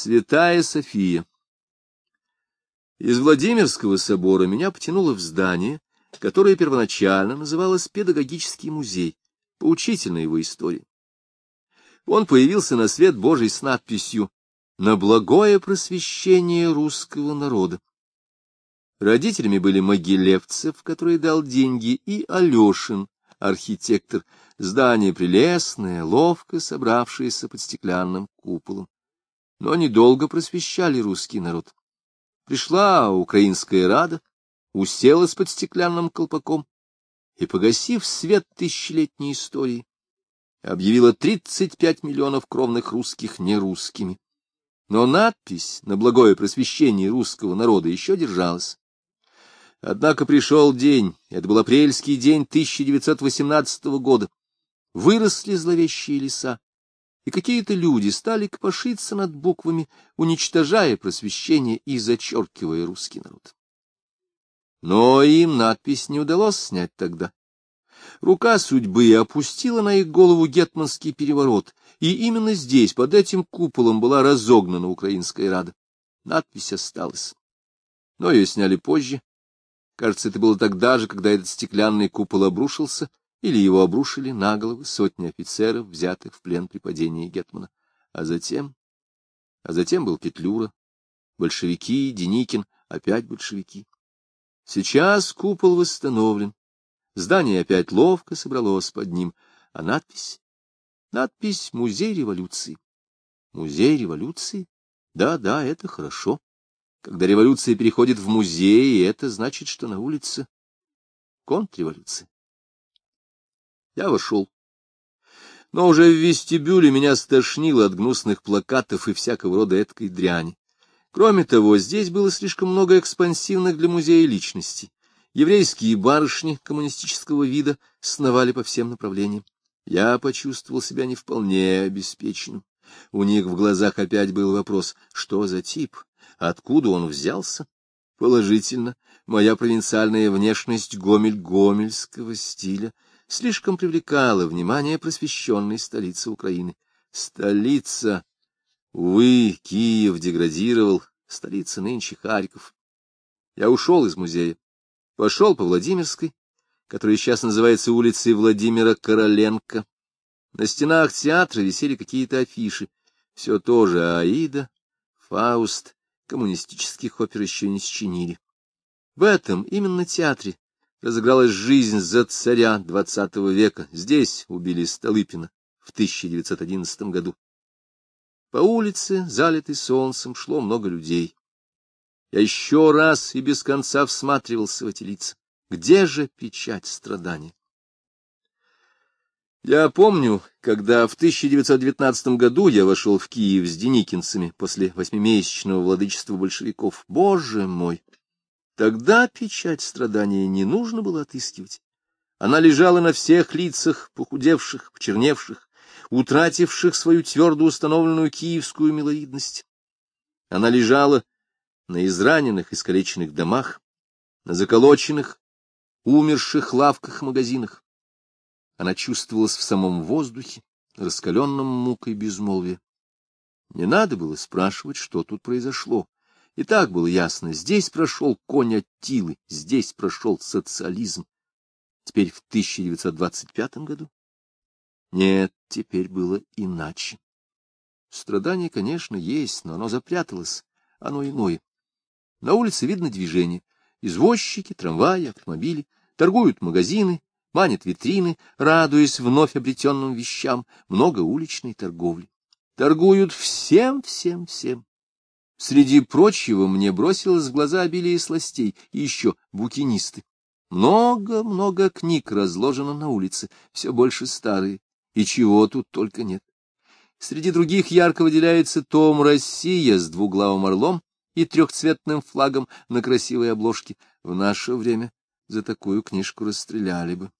Святая София. Из Владимирского собора меня потянуло в здание, которое первоначально называлось Педагогический музей, поучительная его история. Он появился на свет Божий с надписью «На благое просвещение русского народа». Родителями были Могилевцев, который дал деньги, и Алешин, архитектор, здание прелестное, ловко собравшееся под стеклянным куполом. Но недолго просвещали русский народ. Пришла украинская рада, уселась под стеклянным колпаком и, погасив свет тысячелетней истории, объявила 35 миллионов кровных русских нерусскими. Но надпись на благое просвещение русского народа еще держалась. Однако пришел день, это был апрельский день 1918 года. Выросли зловещие леса, и какие-то люди стали копошиться над буквами, уничтожая просвещение и зачеркивая русский народ. Но им надпись не удалось снять тогда. Рука судьбы опустила на их голову гетманский переворот, и именно здесь, под этим куполом, была разогнана украинская рада. Надпись осталась. Но ее сняли позже, Кажется, это было тогда же, когда этот стеклянный купол обрушился, или его обрушили на головы сотни офицеров, взятых в плен при падении Гетмана. А затем... А затем был Петлюра, большевики, Деникин, опять большевики. Сейчас купол восстановлен. Здание опять ловко собралось под ним. А надпись? Надпись «Музей революции». Музей революции? Да, да, это хорошо. Когда революция переходит в музей, это значит, что на улице контрреволюция. Я вошел. Но уже в вестибюле меня стошнило от гнусных плакатов и всякого рода эткой дряни. Кроме того, здесь было слишком много экспансивных для музея личностей. Еврейские барышни коммунистического вида сновали по всем направлениям. Я почувствовал себя не вполне обеспеченным. У них в глазах опять был вопрос, что за тип, Откуда он взялся? Положительно, моя провинциальная внешность гомель-гомельского стиля слишком привлекала внимание просвещенной столицы Украины. Столица! Увы, Киев деградировал, столица нынче Харьков. Я ушел из музея, пошел по Владимирской, которая сейчас называется улицей Владимира Короленко. На стенах театра висели какие-то афиши. Все тоже Аида, Фауст, коммунистических опер еще не счинили. В этом именно театре разыгралась жизнь за царя XX века. Здесь убили Столыпина в 1911 году. По улице, залитой солнцем, шло много людей. Я еще раз и без конца всматривался в эти лица. Где же печать страдания? Я помню, когда в 1919 году я вошел в Киев с деникинцами после восьмимесячного владычества большевиков. Боже мой! Тогда печать страдания не нужно было отыскивать. Она лежала на всех лицах, похудевших, почерневших, утративших свою твердо установленную киевскую миловидность. Она лежала на израненных, искалеченных домах, на заколоченных, умерших лавках-магазинах. Она чувствовалась в самом воздухе, раскаленном мукой безмолвия. Не надо было спрашивать, что тут произошло. И так было ясно, здесь прошел конь Аттилы, здесь прошел социализм. Теперь в 1925 году? Нет, теперь было иначе. Страдание, конечно, есть, но оно запряталось, оно иное. На улице видно движение. Извозчики, трамваи, автомобили, торгуют магазины, манит витрины, радуясь вновь обретенным вещам, много уличной торговли. Торгуют всем, всем, всем. Среди прочего мне бросилось в глаза обилие сластей и еще букинисты. Много-много книг разложено на улице, все больше старые, и чего тут только нет. Среди других ярко выделяется том «Россия» с двуглавым орлом и трехцветным флагом на красивой обложке. В наше время за такую книжку расстреляли бы.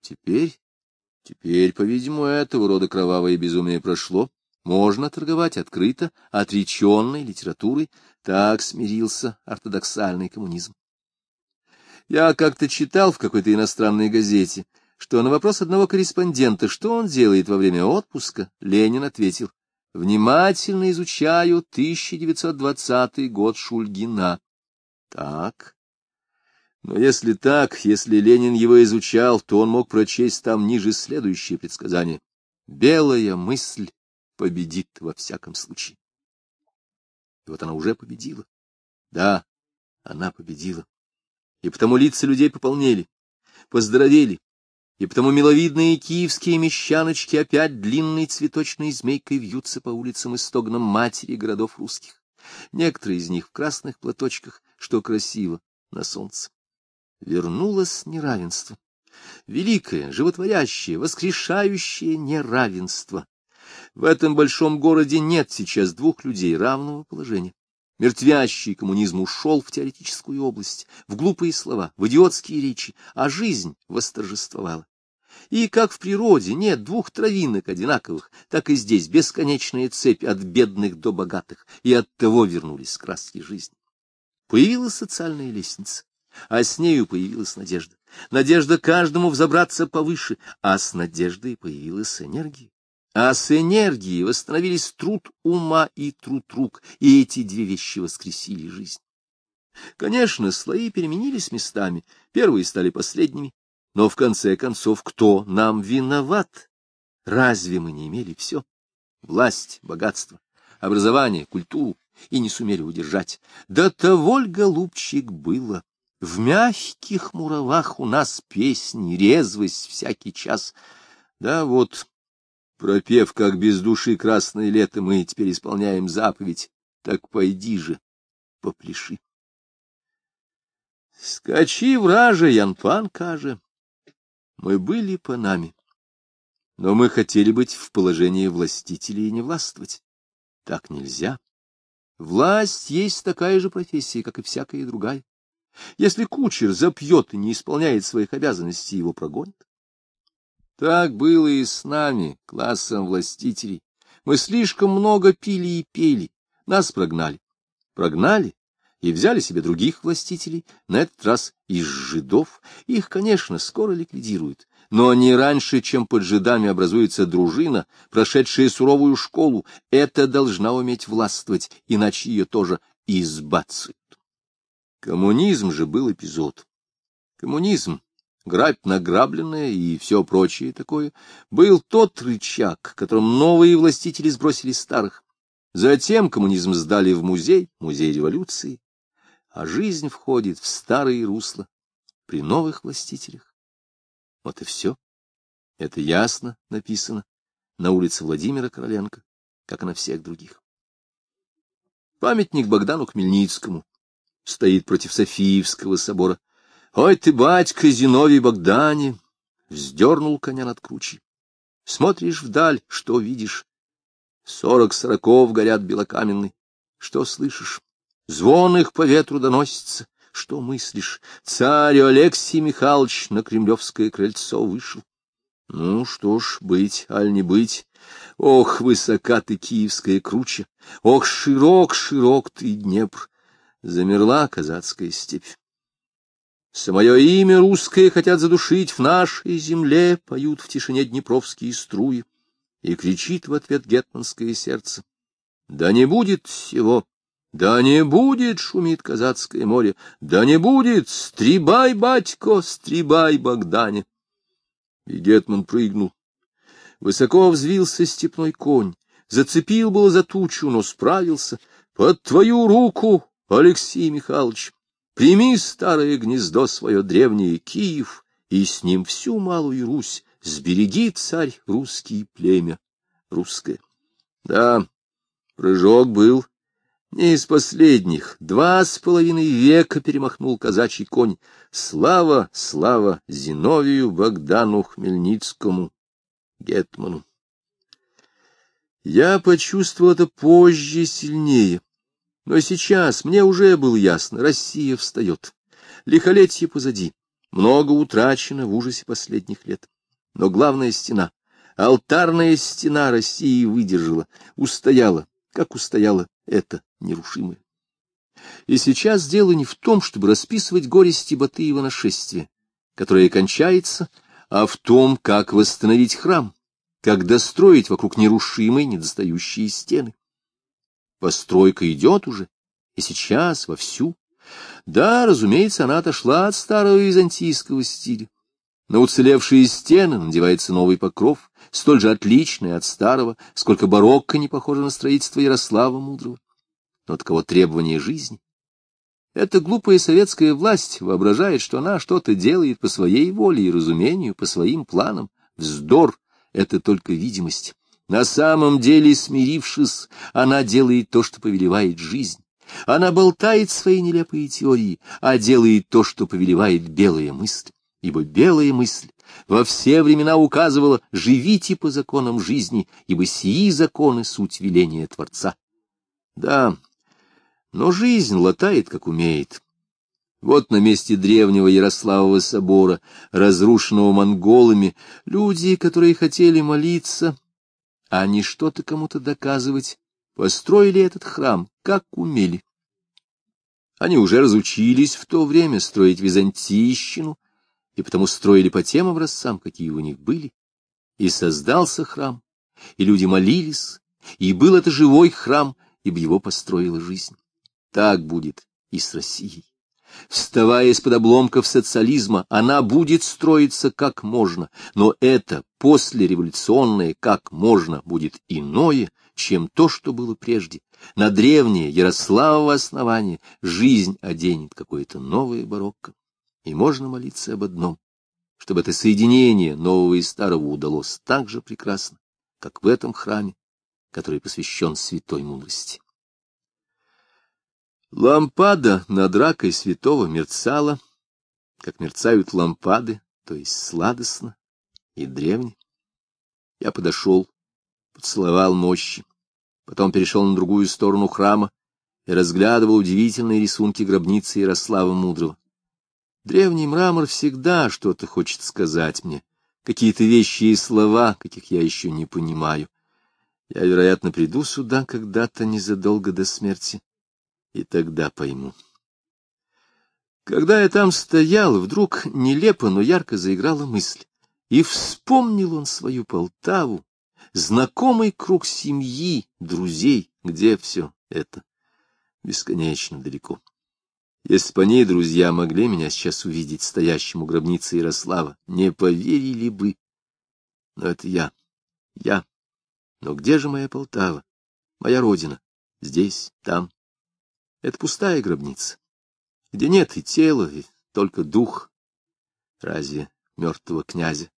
Теперь, теперь, по-видимому, этого рода кровавое безумие прошло. Можно торговать открыто, отреченной литературой. Так смирился ортодоксальный коммунизм. Я как-то читал в какой-то иностранной газете, что на вопрос одного корреспондента, что он делает во время отпуска, Ленин ответил, Внимательно изучаю 1920 год Шульгина. Так. Но если так, если Ленин его изучал, то он мог прочесть там ниже следующее предсказание. Белая мысль победит во всяком случае. И вот она уже победила. Да, она победила. И потому лица людей пополнели, поздоровели, и потому миловидные киевские мещаночки опять длинной цветочной змейкой вьются по улицам и стогнам матери городов русских. Некоторые из них в красных платочках, что красиво на солнце. Вернулось неравенство. Великое, животворящее, воскрешающее неравенство. В этом большом городе нет сейчас двух людей равного положения. Мертвящий коммунизм ушел в теоретическую область, в глупые слова, в идиотские речи, а жизнь восторжествовала. И как в природе нет двух травинок одинаковых, так и здесь бесконечная цепь от бедных до богатых, и от того вернулись краски жизни. Появилась социальная лестница, а с нею появилась надежда. Надежда каждому взобраться повыше, а с надеждой появилась энергия. А с энергией восстановились труд ума и труд рук, и эти две вещи воскресили жизнь. Конечно, слои переменились местами, первые стали последними, но в конце концов кто нам виноват? Разве мы не имели все? Власть, богатство, образование, культуру, и не сумели удержать. Да того голубчик, было. В мягких муравах у нас песни, резвость всякий час. Да вот Пропев, как без души красное лето, мы теперь исполняем заповедь. Так пойди же, попляши. Скачи, враже, Янпан, каже. Мы были панами, но мы хотели быть в положении властителей и не властвовать. Так нельзя. Власть есть такая же профессия, как и всякая другая. Если кучер запьет и не исполняет своих обязанностей, его прогонят. Так было и с нами, классом властителей. Мы слишком много пили и пели, нас прогнали. Прогнали и взяли себе других властителей, на этот раз из жидов. Их, конечно, скоро ликвидируют, но не раньше, чем под жидами образуется дружина, прошедшая суровую школу. Это должна уметь властвовать, иначе ее тоже избацают. Коммунизм же был эпизод. Коммунизм грабь награбленное и все прочее такое, был тот рычаг, которым новые властители сбросили старых. Затем коммунизм сдали в музей, музей революции, а жизнь входит в старые русла при новых властителях. Вот и все. Это ясно написано на улице Владимира Короленко, как и на всех других. Памятник Богдану Хмельницкому стоит против Софиевского собора, Ой ты, батька, Зиновий Богдане! Вздернул коня над кручей. Смотришь вдаль, что видишь? Сорок сороков горят белокаменный. Что слышишь? Звон их по ветру доносится. Что мыслишь? Царь Алексей Михайлович на кремлевское крыльцо вышел. Ну что ж, быть, аль не быть. Ох, высока ты, киевская круча! Ох, широк-широк ты, Днепр! Замерла казацкая степь. Самое имя русское хотят задушить в нашей земле, поют в тишине днепровские струи, и кричит в ответ гетманское сердце. Да не будет всего, да не будет, шумит казацкое море, да не будет, стрибай, батько, стрибай, Богдане. И гетман прыгнул. Высоко взвился степной конь, зацепил было за тучу, но справился. Под твою руку, Алексей Михайлович! Прими старое гнездо свое древнее Киев, и с ним всю малую Русь, сбереги, царь, русский племя русское. Да, прыжок был не из последних. Два с половиной века перемахнул казачий конь. Слава, слава Зиновию Богдану Хмельницкому, Гетману. Я почувствовал это позже сильнее. Но сейчас мне уже было ясно, Россия встает. Лихолетие позади, много утрачено в ужасе последних лет. Но главная стена, алтарная стена России выдержала, устояла, как устояла это нерушимое. И сейчас дело не в том, чтобы расписывать горести Батыева нашествия, которое кончается, а в том, как восстановить храм, как достроить вокруг нерушимой недостающие стены. Постройка идет уже, и сейчас вовсю. Да, разумеется, она отошла от старого византийского стиля. На уцелевшие стены надевается новый покров, столь же отличный от старого, сколько барокко не похоже на строительство Ярослава Мудрого. Но таково требование жизни. Эта глупая советская власть воображает, что она что-то делает по своей воле и разумению, по своим планам. Вздор — это только видимость. На самом деле, смирившись, она делает то, что повелевает жизнь. Она болтает свои нелепые теории, а делает то, что повелевает белая мысль. Ибо белая мысль во все времена указывала «живите по законам жизни, ибо сии законы — суть веления Творца». Да, но жизнь латает, как умеет. Вот на месте древнего Ярославова собора, разрушенного монголами, люди, которые хотели молиться, а не что-то кому-то доказывать, построили этот храм, как умели. Они уже разучились в то время строить византийщину, и потому строили по тем образцам, какие у них были. И создался храм, и люди молились, и был это живой храм, ибо его построила жизнь. Так будет и с Россией. Вставая из-под обломков социализма, она будет строиться как можно, но это послереволюционное как можно будет иное, чем то, что было прежде. На древнее Ярославово основание жизнь оденет какое-то новое барокко. И можно молиться об одном, чтобы это соединение нового и старого удалось так же прекрасно, как в этом храме, который посвящен святой мудрости. Лампада над ракой святого мерцала, как мерцают лампады, то есть сладостно и древне. Я подошел, поцеловал мощи, потом перешел на другую сторону храма и разглядывал удивительные рисунки гробницы Ярослава Мудрого. Древний мрамор всегда что-то хочет сказать мне, какие-то вещи и слова, каких я еще не понимаю. Я, вероятно, приду сюда когда-то незадолго до смерти и тогда пойму. Когда я там стоял, вдруг нелепо, но ярко заиграла мысль. И вспомнил он свою Полтаву, знакомый круг семьи, друзей, где все это бесконечно далеко. Если бы они, друзья, могли меня сейчас увидеть стоящим у гробницы Ярослава, не поверили бы. Но это я, я. Но где же моя Полтава, моя родина? Здесь, там, это пустая гробница, где нет и тела, и только дух. Разве мертвого князя?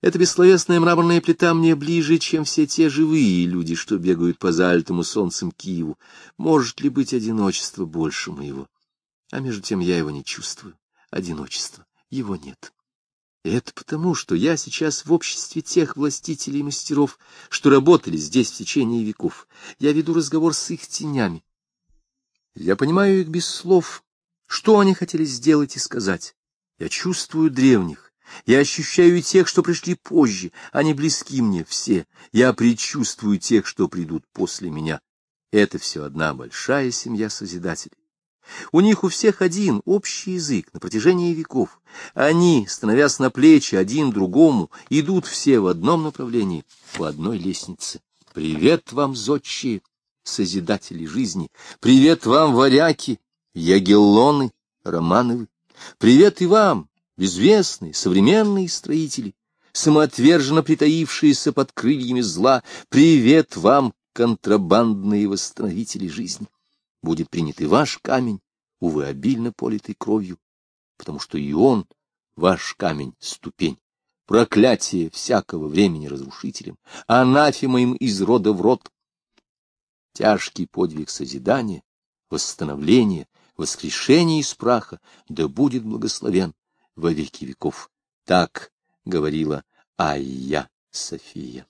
Эта бессловесная мраморная плита мне ближе, чем все те живые люди, что бегают по залитому солнцем Киеву. Может ли быть одиночество больше моего? А между тем я его не чувствую. Одиночества. Его нет. Это потому, что я сейчас в обществе тех властителей и мастеров, что работали здесь в течение веков. Я веду разговор с их тенями. Я понимаю их без слов, что они хотели сделать и сказать. Я чувствую древних, я ощущаю и тех, что пришли позже, они близки мне все. Я предчувствую тех, что придут после меня. Это все одна большая семья Созидателей. У них у всех один общий язык на протяжении веков. Они, становясь на плечи один другому, идут все в одном направлении, по одной лестнице. Привет вам, зодчие! Созидатели жизни. Привет вам, варяки, ягеллоны, романовы. Привет и вам, безвестные, современные строители, самоотверженно притаившиеся под крыльями зла. Привет вам, контрабандные восстановители жизни. Будет принят и ваш камень, увы, обильно политый кровью, потому что и он, ваш камень, ступень проклятие всякого времени разрушителем, анафема им из рода в род, тяжкий подвиг созидания, восстановления, воскрешения из праха, да будет благословен во веки веков. Так говорила Айя София.